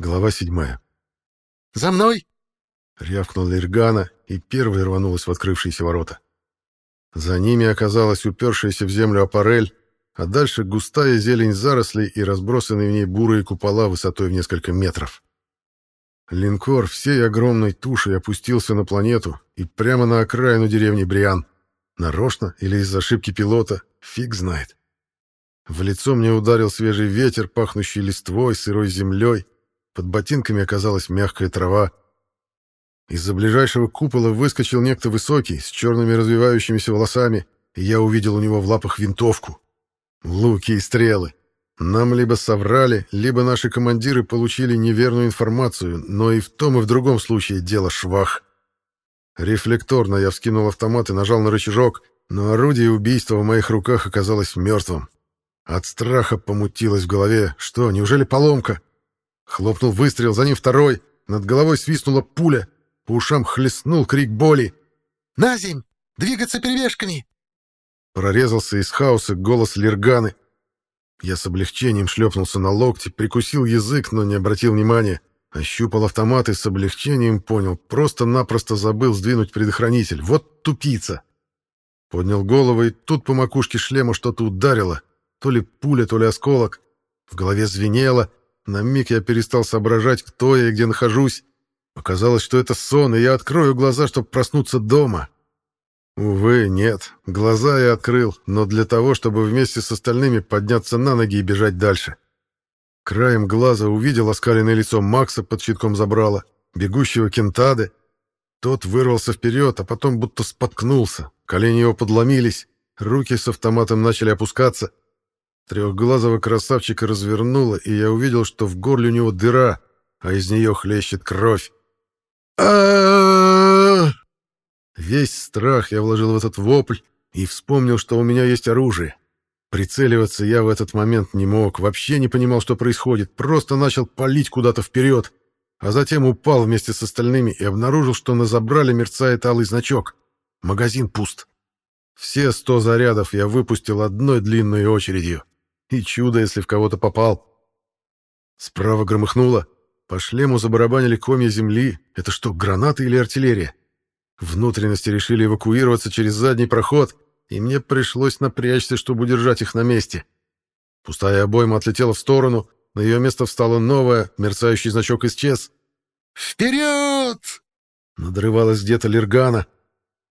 Глава седьмая. «За мной!» — рявкнула Иргана и первой рванулась в открывшиеся ворота. За ними оказалась упершаяся в землю аппарель, а дальше густая зелень зарослей и разбросанные в ней бурые купола высотой в несколько метров. Линкор всей огромной тушей опустился на планету и прямо на окраину деревни Бриан. Нарочно или из-за ошибки пилота, фиг знает. В лицо мне ударил свежий ветер, пахнущий листвой, сырой землей. Под ботинками оказалась мягкая трава. Из-за ближайшего купола выскочил некто высокий, с черными развивающимися волосами, и я увидел у него в лапах винтовку. Луки и стрелы. Нам либо соврали, либо наши командиры получили неверную информацию, но и в том, и в другом случае дело швах. Рефлекторно я вскинул автомат и нажал на рычажок, но орудие убийства в моих руках оказалось мертвым. От страха помутилось в голове. Что, неужели поломка? Хлопнул выстрел, за ним второй. Над головой свистнула пуля. По ушам хлестнул крик боли. «На! Двигаться перевешками!» Прорезался из хаоса голос Лерганы. Я с облегчением шлепнулся на локти, прикусил язык, но не обратил внимания. Ощупал автомат и с облегчением понял, просто-напросто забыл сдвинуть предохранитель. Вот тупица! Поднял голову, и тут по макушке шлема что-то ударило. То ли пуля, то ли осколок. В голове звенело. На миг я перестал соображать, кто я и где нахожусь. Показалось, что это сон, и я открою глаза, чтобы проснуться дома. Увы, нет. Глаза я открыл, но для того, чтобы вместе с остальными подняться на ноги и бежать дальше. Краем глаза увидел оскаленное лицо Макса под щитком забрала, бегущего кентады. Тот вырвался вперед, а потом будто споткнулся. Колени его подломились, руки с автоматом начали опускаться. Трехглазого красавчика развернуло, и я увидел, что в горле у него дыра, а из нее хлещет кровь. а Весь страх я вложил в этот вопль и вспомнил, что у меня есть оружие. Прицеливаться я в этот момент не мог, вообще не понимал, что происходит, просто начал палить куда-то вперед, а затем упал вместе с остальными и обнаружил, что на забрале мерцает алый значок. Магазин пуст. Все сто зарядов я выпустил одной длинной очередью. И чудо, если в кого-то попал. Справа громыхнуло. По шлему забарабанили комья земли. Это что, гранаты или артиллерия? Внутренности решили эвакуироваться через задний проход, и мне пришлось напрячься, чтобы удержать их на месте. Пустая обойма отлетела в сторону, на ее место встала новая, мерцающий значок исчез. «Вперед!» — надрывалась где-то Лергана.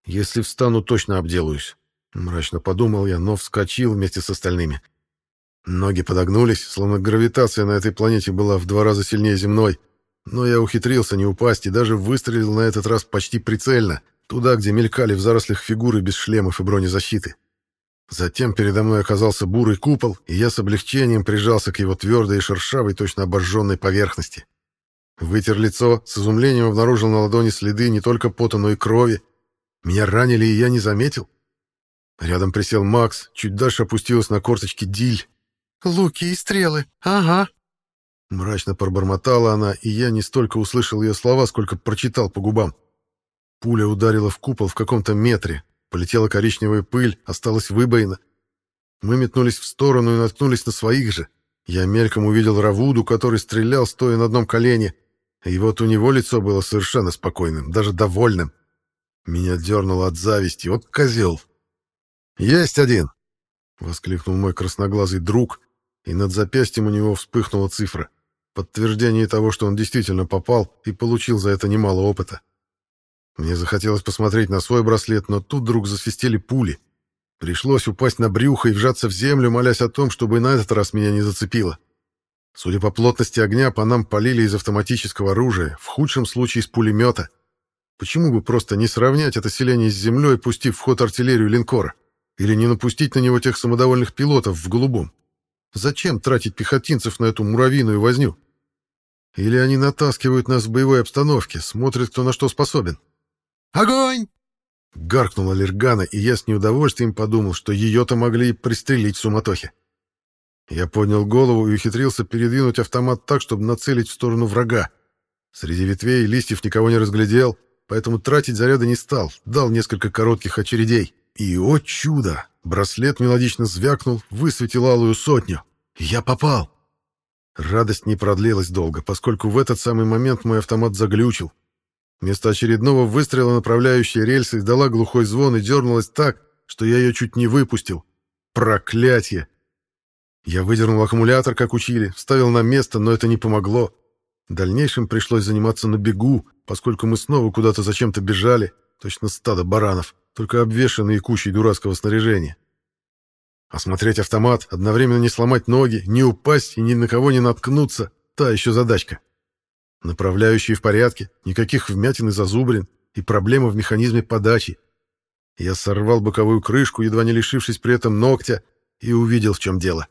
«Если встану, точно обделаюсь», — мрачно подумал я, но вскочил вместе с остальными. Ноги подогнулись, словно гравитация на этой планете была в два раза сильнее земной. Но я ухитрился не упасть и даже выстрелил на этот раз почти прицельно, туда, где мелькали в зарослях фигуры без шлемов и бронезащиты. Затем передо мной оказался бурый купол, и я с облегчением прижался к его твердой и шершавой, точно обожженной поверхности. Вытер лицо, с изумлением обнаружил на ладони следы не только пота, но и крови. Меня ранили, и я не заметил. Рядом присел Макс, чуть дальше опустилась на корточки Диль. «Луки и стрелы, ага», Мрачно пробормотала она, и я не столько услышал ее слова, сколько прочитал по губам. Пуля ударила в купол в каком-то метре. Полетела коричневая пыль, осталась выбоина. Мы метнулись в сторону и наткнулись на своих же. Я мельком увидел Равуду, который стрелял, стоя на одном колене. И вот у него лицо было совершенно спокойным, даже довольным. Меня дернуло от зависти. Вот козел. «Есть один!» — воскликнул мой красноглазый друг, и над запястьем у него вспыхнула цифра подтверждение того, что он действительно попал и получил за это немало опыта. Мне захотелось посмотреть на свой браслет, но тут вдруг засвистели пули. Пришлось упасть на брюхо и вжаться в землю, молясь о том, чтобы на этот раз меня не зацепило. Судя по плотности огня, по нам полили из автоматического оружия, в худшем случае из пулемета. Почему бы просто не сравнять это селение с землей, пустив в ход артиллерию линкора? Или не напустить на него тех самодовольных пилотов в голубом? Зачем тратить пехотинцев на эту муравьиную возню? Или они натаскивают нас в боевой обстановке, смотрят, кто на что способен. «Огонь!» — гаркнула Лергана, и я с неудовольствием подумал, что ее-то могли и пристрелить в суматохе. Я поднял голову и ухитрился передвинуть автомат так, чтобы нацелить в сторону врага. Среди ветвей и листьев никого не разглядел, поэтому тратить заряды не стал, дал несколько коротких очередей. И, о чудо! Браслет мелодично звякнул, высветил алую сотню. Я попал! Радость не продлилась долго, поскольку в этот самый момент мой автомат заглючил. Вместо очередного выстрела направляющая рельсы издала глухой звон и дернулась так, что я ее чуть не выпустил. Проклятье! Я выдернул аккумулятор, как учили, вставил на место, но это не помогло. Дальнейшем пришлось заниматься на бегу, поскольку мы снова куда-то зачем-то бежали, точно стадо баранов, только обвешанные кучей дурацкого снаряжения. Осмотреть автомат, одновременно не сломать ноги, не упасть и ни на кого не наткнуться — та еще задачка. Направляющие в порядке, никаких вмятин и зазубрин, и проблема в механизме подачи. Я сорвал боковую крышку, едва не лишившись при этом ногтя, и увидел, в чем дело.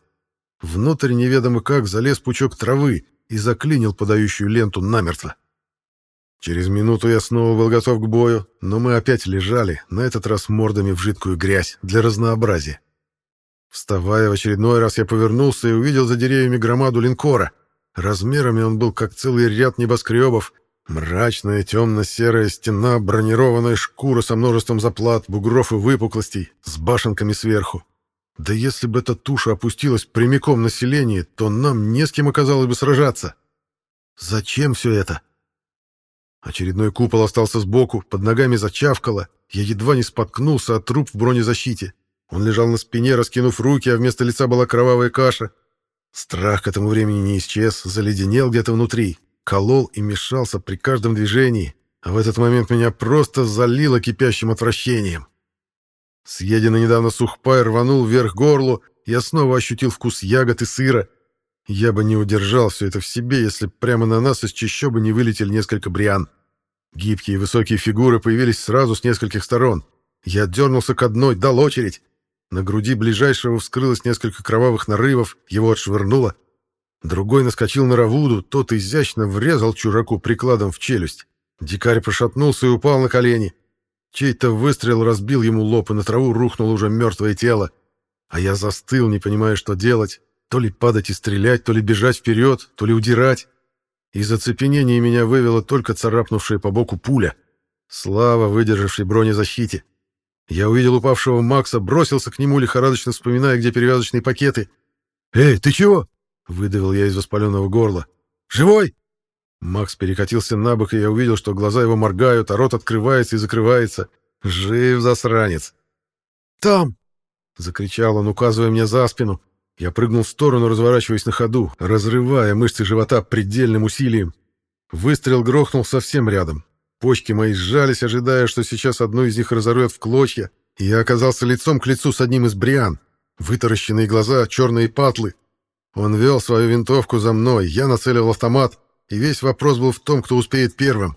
Внутрь неведомо как залез пучок травы и заклинил подающую ленту намертво. Через минуту я снова был готов к бою, но мы опять лежали, на этот раз мордами в жидкую грязь, для разнообразия. Вставая в очередной раз, я повернулся и увидел за деревьями громаду линкора. Размерами он был как целый ряд небоскребов. Мрачная темно-серая стена, бронированная шкура со множеством заплат, бугров и выпуклостей, с башенками сверху. Да если бы эта туша опустилась прямиком на селение, то нам не с кем оказалось бы сражаться. Зачем все это? Очередной купол остался сбоку, под ногами зачавкало. Я едва не споткнулся от труп в бронезащите. Он лежал на спине, раскинув руки, а вместо лица была кровавая каша. Страх к этому времени не исчез, заледенел где-то внутри, колол и мешался при каждом движении, а в этот момент меня просто залило кипящим отвращением. Съеденный недавно сухпай рванул вверх горлу, я снова ощутил вкус ягод и сыра. Я бы не удержал все это в себе, если прямо на нас из чащобы не вылетели несколько бриан. Гибкие и высокие фигуры появились сразу с нескольких сторон. Я дернулся к одной, дал очередь. На груди ближайшего вскрылось несколько кровавых нарывов, его отшвырнуло. Другой наскочил на Равуду, тот изящно врезал чужаку прикладом в челюсть. Дикарь прошатнулся и упал на колени. Чей-то выстрел разбил ему лоб, и на траву рухнуло уже мертвое тело. А я застыл, не понимая, что делать. То ли падать и стрелять, то ли бежать вперед, то ли удирать. Из оцепенения меня вывела только царапнувшая по боку пуля. Слава выдержавшей бронезащите. Я увидел упавшего Макса, бросился к нему, лихорадочно вспоминая, где перевязочные пакеты. «Эй, ты чего?» — выдавил я из воспаленного горла. «Живой?» Макс перекатился на бок, и я увидел, что глаза его моргают, а рот открывается и закрывается. «Жив, засранец!» «Там!» — закричал он, указывая мне за спину. Я прыгнул в сторону, разворачиваясь на ходу, разрывая мышцы живота предельным усилием. Выстрел грохнул совсем рядом. Почки мои сжались, ожидая, что сейчас одну из них разорвет в клочья, и я оказался лицом к лицу с одним из бриан. Вытаращенные глаза, черные патлы. Он вел свою винтовку за мной, я нацелил автомат, и весь вопрос был в том, кто успеет первым.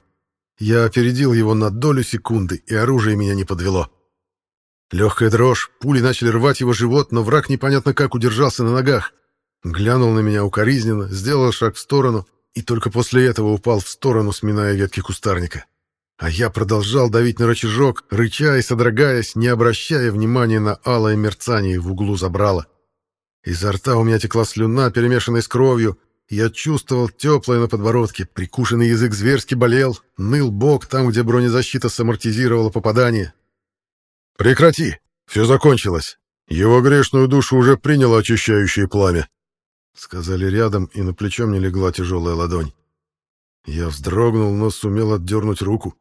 Я опередил его на долю секунды, и оружие меня не подвело. Легкая дрожь, пули начали рвать его живот, но враг непонятно как удержался на ногах. Глянул на меня укоризненно, сделал шаг в сторону, и только после этого упал в сторону, сминая ветки кустарника. А я продолжал давить на рычажок, рыча и содрогаясь, не обращая внимания на алое мерцание в углу забрала. Изо рта у меня текла слюна, перемешанная с кровью. Я чувствовал теплое на подбородке, прикушенный язык зверски болел, ныл бок там, где бронезащита самортизировала попадание. «Прекрати! Все закончилось. Его грешную душу уже приняло очищающее пламя», — сказали рядом, и на плечо мне легла тяжелая ладонь. Я вздрогнул, но сумел отдернуть руку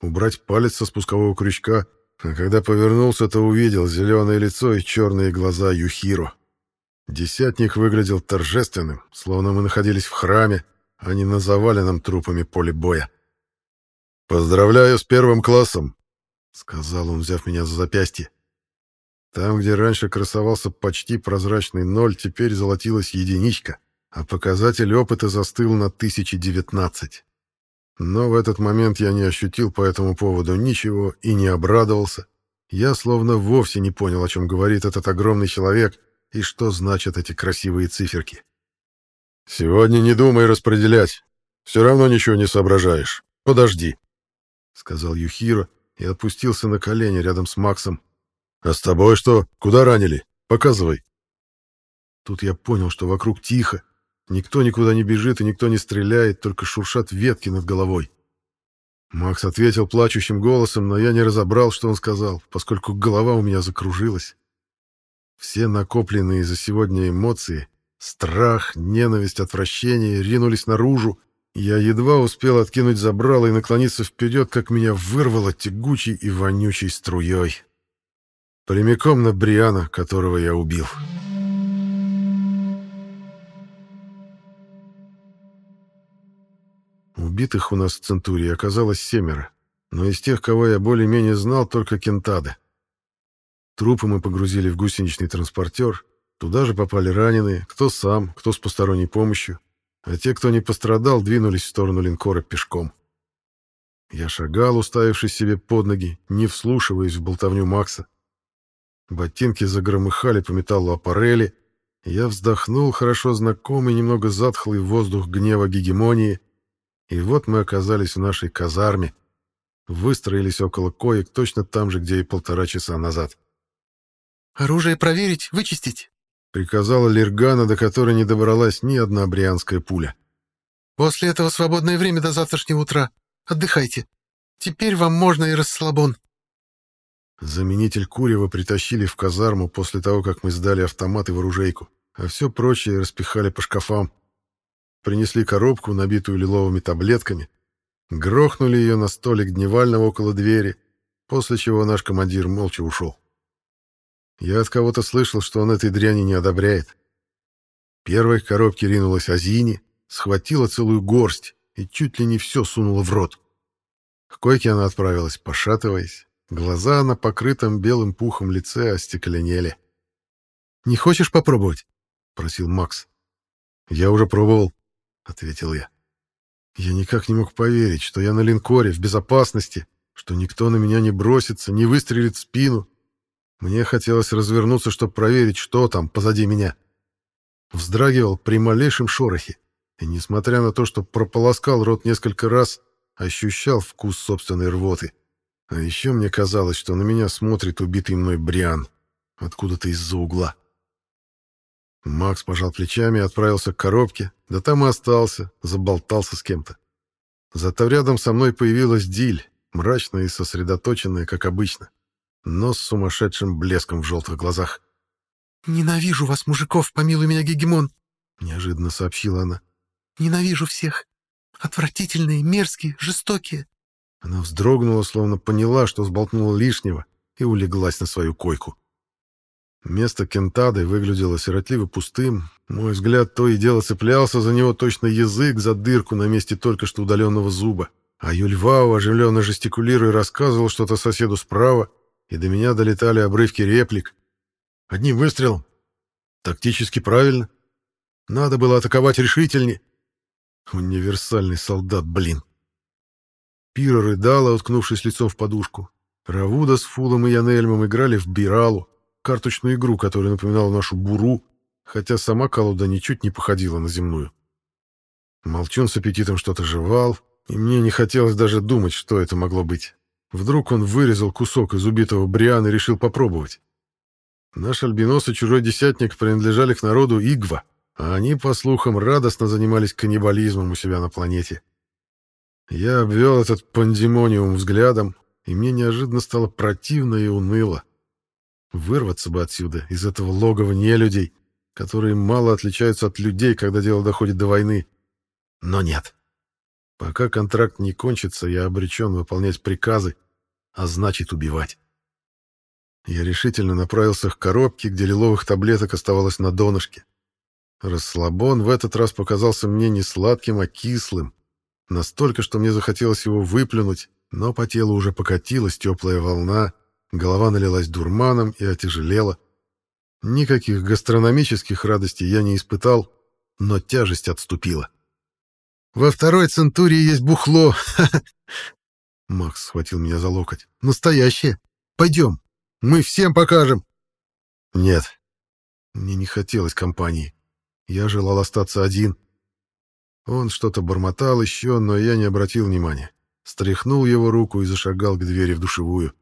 убрать палец со спускового крючка, а когда повернулся, то увидел зеленое лицо и черные глаза Юхиро. Десятник выглядел торжественным, словно мы находились в храме, а не на заваленном трупами поле боя. «Поздравляю с первым классом», — сказал он, взяв меня за запястье. Там, где раньше красовался почти прозрачный ноль, теперь золотилась единичка, а показатель опыта застыл на 1019. Но в этот момент я не ощутил по этому поводу ничего и не обрадовался. Я словно вовсе не понял, о чем говорит этот огромный человек и что значат эти красивые циферки. «Сегодня не думай распределять. Все равно ничего не соображаешь. Подожди», — сказал Юхиро и отпустился на колени рядом с Максом. «А с тобой что? Куда ранили? Показывай». Тут я понял, что вокруг тихо, Никто никуда не бежит и никто не стреляет, только шуршат ветки над головой. Макс ответил плачущим голосом, но я не разобрал, что он сказал, поскольку голова у меня закружилась. Все накопленные за сегодня эмоции Страх, ненависть, отвращение ринулись наружу. Я едва успел откинуть забрало и наклониться вперед, как меня вырвало тягучей и вонючей струей. Прямиком на Бриана, которого я убил. Убитых у нас в Центурии оказалось семеро, но из тех, кого я более-менее знал, только кентады. Трупы мы погрузили в гусеничный транспортер, туда же попали раненые, кто сам, кто с посторонней помощью, а те, кто не пострадал, двинулись в сторону линкора пешком. Я шагал, уставившись себе под ноги, не вслушиваясь в болтовню Макса. Ботинки загромыхали по металлу аппарели, я вздохнул хорошо знакомый, немного затхлый воздух гнева гегемонии, и вот мы оказались в нашей казарме, выстроились около коек точно там же, где и полтора часа назад. «Оружие проверить, вычистить», — приказала Лергана, до которой не добралась ни одна брианская пуля. «После этого свободное время до завтрашнего утра. Отдыхайте. Теперь вам можно и расслабон». Заменитель Курева притащили в казарму после того, как мы сдали автомат и вооружейку, а все прочее распихали по шкафам. Принесли коробку, набитую лиловыми таблетками, грохнули ее на столик дневального около двери, после чего наш командир молча ушел. Я от кого-то слышал, что он этой дряни не одобряет. Первой к коробке ринулась Азини, схватила целую горсть и чуть ли не все сунула в рот. К койке она отправилась, пошатываясь. Глаза на покрытом белым пухом лице остекленели. «Не хочешь попробовать?» — просил Макс. «Я уже пробовал», — ответил я. Я никак не мог поверить, что я на линкоре, в безопасности, что никто на меня не бросится, не выстрелит в спину. Мне хотелось развернуться, чтобы проверить, что там позади меня. Вздрагивал при малейшем шорохе, и, несмотря на то, что прополоскал рот несколько раз, ощущал вкус собственной рвоты. А еще мне казалось, что на меня смотрит убитый мной Бриан. Откуда-то из-за угла. Макс пожал плечами и отправился к коробке, да там и остался, заболтался с кем-то. Зато рядом со мной появилась Диль, мрачная и сосредоточенная, как обычно, но с сумасшедшим блеском в желтых глазах. «Ненавижу вас, мужиков, помилуй меня, Гегемон!» — неожиданно сообщила она. «Ненавижу всех. Отвратительные, мерзкие, жестокие. Она вздрогнула, словно поняла, что сболтнула лишнего, и улеглась на свою койку. Место Кентады выглядело сиротливо пустым. Мой взгляд то и дело цеплялся за него точно язык за дырку на месте только что удаленного зуба. А Юльвау, оживленно жестикулируя, рассказывал что-то соседу справа, и до меня долетали обрывки реплик. Одним выстрелом. Тактически правильно. Надо было атаковать решительнее. Универсальный солдат, блин. Пира рыдала, уткнувшись лицом в подушку. Равуда с Фулом и Янельмом играли в Биралу, карточную игру, которая напоминала нашу Буру, хотя сама колода ничуть не походила на земную. Молчун с аппетитом что-то жевал, и мне не хотелось даже думать, что это могло быть. Вдруг он вырезал кусок из убитого Бриана и решил попробовать. Наш альбинос и чужой десятник принадлежали к народу Игва, а они, по слухам, радостно занимались каннибализмом у себя на планете. Я обвел этот пандемониум взглядом, и мне неожиданно стало противно и уныло. Вырваться бы отсюда, из этого логова нелюдей, которые мало отличаются от людей, когда дело доходит до войны. Но нет. Пока контракт не кончится, я обречен выполнять приказы, а значит убивать. Я решительно направился к коробке, где лиловых таблеток оставалось на донышке. Расслабон в этот раз показался мне не сладким, а кислым, Настолько, что мне захотелось его выплюнуть, но по телу уже покатилась теплая волна, голова налилась дурманом и отяжелела. Никаких гастрономических радостей я не испытал, но тяжесть отступила. «Во второй центурии есть бухло!» Макс схватил меня за локоть. «Настоящее! Пойдем! Мы всем покажем!» «Нет, мне не хотелось компании. Я желал остаться один». Он что-то бормотал еще, но я не обратил внимания. Стряхнул его руку и зашагал к двери в душевую.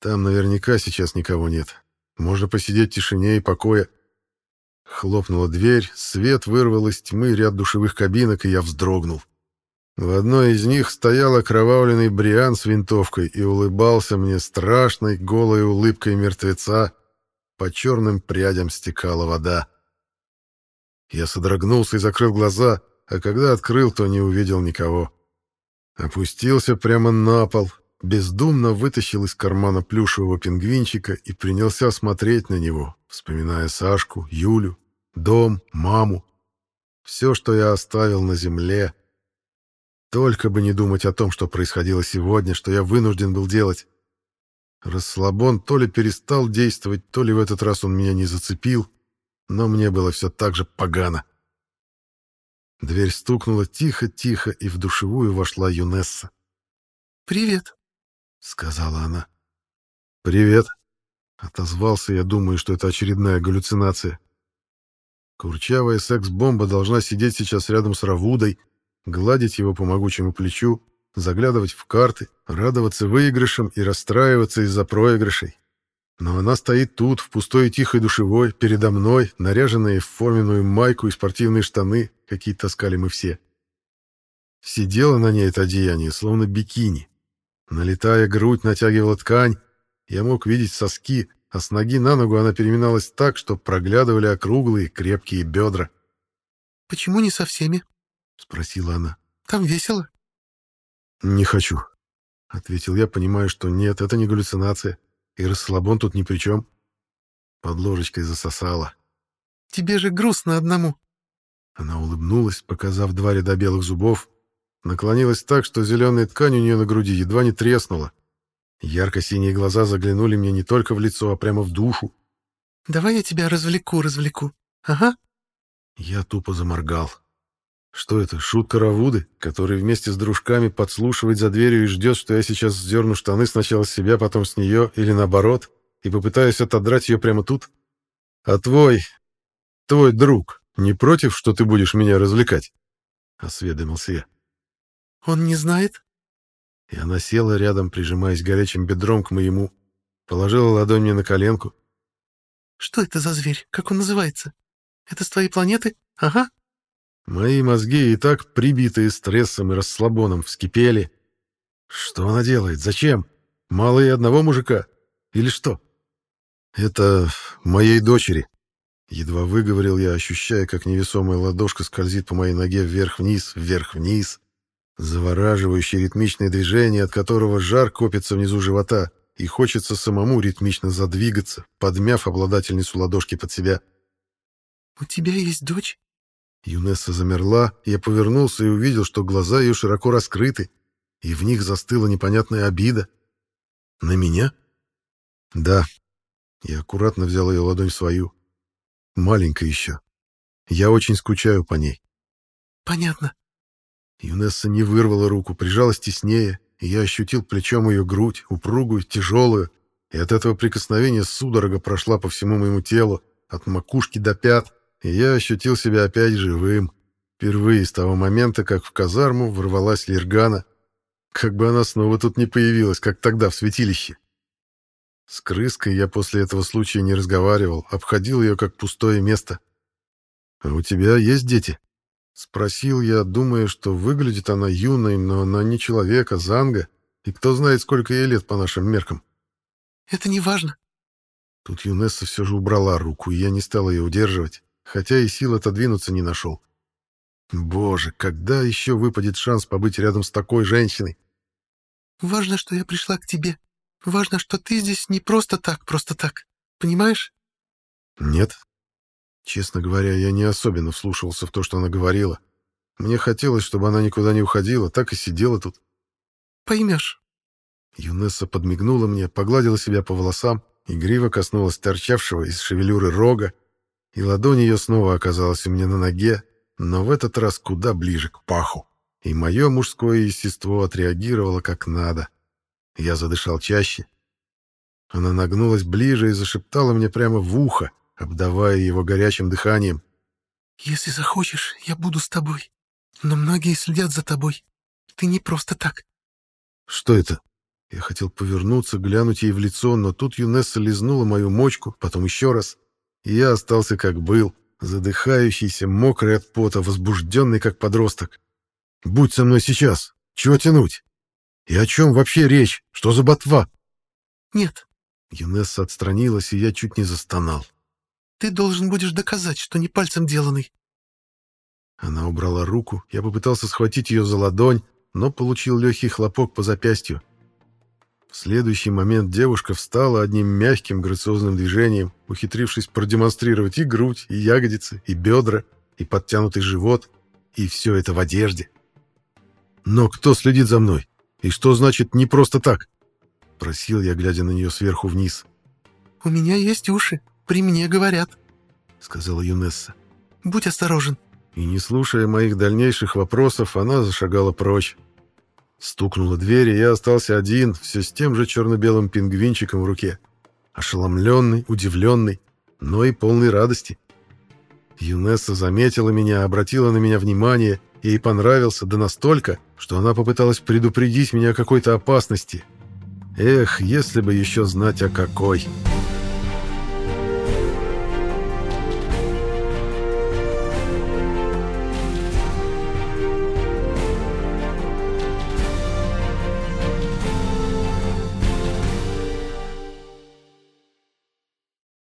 Там наверняка сейчас никого нет. Можно посидеть в тишине и покое. Хлопнула дверь, свет вырвал из тьмы ряд душевых кабинок, и я вздрогнул. В одной из них стоял окровавленный Бриан с винтовкой и улыбался мне страшной голой улыбкой мертвеца. По черным прядям стекала вода. Я содрогнулся и закрыл глаза, а когда открыл, то не увидел никого. Опустился прямо на пол, бездумно вытащил из кармана плюшевого пингвинчика и принялся смотреть на него, вспоминая Сашку, Юлю, дом, маму. Все, что я оставил на земле. Только бы не думать о том, что происходило сегодня, что я вынужден был делать. Расслабон то ли перестал действовать, то ли в этот раз он меня не зацепил, но мне было все так же погано. Дверь стукнула тихо-тихо, и в душевую вошла Юнесса. «Привет», — сказала она. «Привет», — отозвался я, думаю, что это очередная галлюцинация. Курчавая секс-бомба должна сидеть сейчас рядом с Равудой, гладить его по могучему плечу, заглядывать в карты, радоваться выигрышам и расстраиваться из-за проигрышей. Но она стоит тут, в пустой тихой душевой, передо мной, наряженная в форменную майку и спортивные штаны, какие таскали мы все. Сидела на ней это одеяние, словно бикини. Налетая грудь, натягивала ткань. Я мог видеть соски, а с ноги на ногу она переминалась так, что проглядывали округлые, крепкие бедра. «Почему не со всеми?» — спросила она. «Там весело». «Не хочу», — ответил я, понимая, что нет, это не галлюцинация, и расслабон тут ни при чем. Под ложечкой засосала. «Тебе же грустно одному». Она улыбнулась, показав два ряда белых зубов, наклонилась так, что зеленая ткань у нее на груди едва не треснула. Ярко-синие глаза заглянули мне не только в лицо, а прямо в душу. «Давай я тебя развлеку, развлеку. Ага». Я тупо заморгал. Что это, шутка Равуды, который вместе с дружками подслушивает за дверью и ждет, что я сейчас сдерну штаны сначала с себя, потом с нее, или наоборот, и попытаюсь отодрать ее прямо тут? А твой... твой друг не против, что ты будешь меня развлекать?» — осведомился я. «Он не знает?» И она села рядом, прижимаясь горячим бедром к моему, положила ладонь мне на коленку. «Что это за зверь? Как он называется? Это с твоей планеты? Ага». Мои мозги и так прибитые стрессом и расслабоном вскипели. Что она делает? Зачем? Мало и одного мужика? Или что? Это моей дочери. Едва выговорил я, ощущая, как невесомая ладошка скользит по моей ноге вверх-вниз, вверх-вниз. Завораживающее ритмичное движение, от которого жар копится внизу живота, и хочется самому ритмично задвигаться, подмяв обладательницу ладошки под себя. «У тебя есть дочь?» Юнесса замерла, я повернулся и увидел, что глаза ее широко раскрыты, и в них застыла непонятная обида. На меня? Да. Я аккуратно взял ее ладонь в свою. Маленькая еще. Я очень скучаю по ней. Понятно. Юнесса не вырвала руку, прижалась теснее, и я ощутил плечом ее грудь, упругую, тяжелую, и от этого прикосновения судорога прошла по всему моему телу, от макушки до пят, и я ощутил себя опять живым. Впервые с того момента, как в казарму ворвалась Лиргана, как бы она снова тут не появилась, как тогда в святилище. С крыской я после этого случая не разговаривал, обходил ее как пустое место. «А у тебя есть дети?» Спросил я, думая, что выглядит она юной, но она не человек, а Занга, и кто знает, сколько ей лет по нашим меркам. «Это не важно». Тут Юнесса все же убрала руку, и я не стал ее удерживать хотя и сил отодвинуться не нашел. Боже, когда еще выпадет шанс побыть рядом с такой женщиной? Важно, что я пришла к тебе. Важно, что ты здесь не просто так, просто так. Понимаешь? Нет. Честно говоря, я не особенно вслушивался в то, что она говорила. Мне хотелось, чтобы она никуда не уходила, так и сидела тут. Поймешь. Юнесса подмигнула мне, погладила себя по волосам, игриво коснулась торчавшего из шевелюры рога, и ладонь ее снова оказалась у меня на ноге, но в этот раз куда ближе к паху. И мое мужское естество отреагировало как надо. Я задышал чаще. Она нагнулась ближе и зашептала мне прямо в ухо, обдавая его горячим дыханием. «Если захочешь, я буду с тобой. Но многие следят за тобой. Ты не просто так». «Что это?» Я хотел повернуться, глянуть ей в лицо, но тут Юнесса лизнула мою мочку, потом еще раз и я остался как был, задыхающийся, мокрый от пота, возбужденный как подросток. «Будь со мной сейчас! Чего тянуть? И о чем вообще речь? Что за ботва?» «Нет». Юнесса отстранилась, и я чуть не застонал. «Ты должен будешь доказать, что не пальцем деланный. Она убрала руку, я попытался схватить ее за ладонь, но получил легкий хлопок по запястью. В следующий момент девушка встала одним мягким грациозным движением, ухитрившись продемонстрировать и грудь, и ягодицы, и бедра, и подтянутый живот, и все это в одежде. «Но кто следит за мной? И что значит «не просто так»?» — просил я, глядя на нее сверху вниз. «У меня есть уши, при мне говорят», — сказала Юнесса. «Будь осторожен». И не слушая моих дальнейших вопросов, она зашагала прочь. Стукнула дверь, и я остался один, все с тем же черно-белым пингвинчиком в руке. Ошеломленный, удивленный, но и полный радости. Юнесса заметила меня, обратила на меня внимание, ей понравился, да настолько, что она попыталась предупредить меня о какой-то опасности. Эх, если бы еще знать о какой...